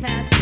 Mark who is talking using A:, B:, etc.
A: past.